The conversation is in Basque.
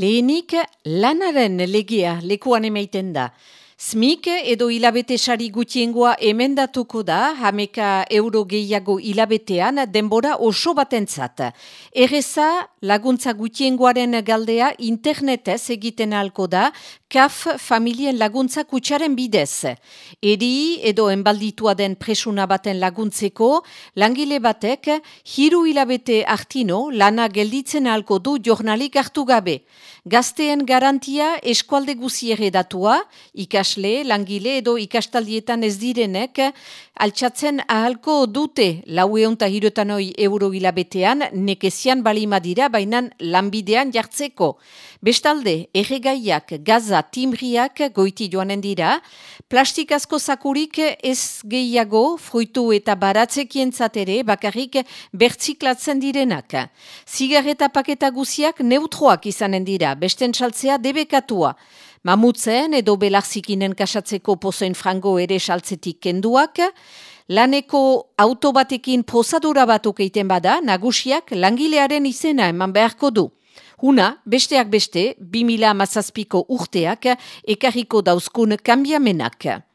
Lehenik, lanaren legia lekuan emaiten da. Smik edo hilabete sari gutiengoa emendatuko da, hameka euro gehiago hilabetean denbora oso batentzat. Erreza laguntza gutiengoaren galdea internetez egiten halko da, kaf familien laguntza kutsaren bidez. Eri edo enbalditua den presuna baten laguntzeko, langile batek hiru hilabete artino lana gelditzen halko du jornalik hartu gabe. Gazteen garantia eskualde guziere datua, ikasle, langile edo ikastaldietan ez direnek, altxatzen ahalko dute laueonta hirotanoi euro hilabetean, nekezian balima dira, bainan lanbidean jartzeko. Bestalde, erregaiak, gaza, timbriak goiti joanen dira, plastikazko zakurik ez gehiago, fruitu eta baratzekien zatere, bakarrik bertziklatzen direnak. Zigarreta paketa guziak neutroak izanen dira, besten saltzea debekatua. Mamutzen edo belarzikinen kasatzeko pozoen frango ere saltzetik kenduak, laneko autobatekin prozadura batuk eiten bada, nagusiak langilearen izena eman beharko du. Huna, besteak beste, 2000 mazazpiko urteak ekarriko dauzkun kambiamenak.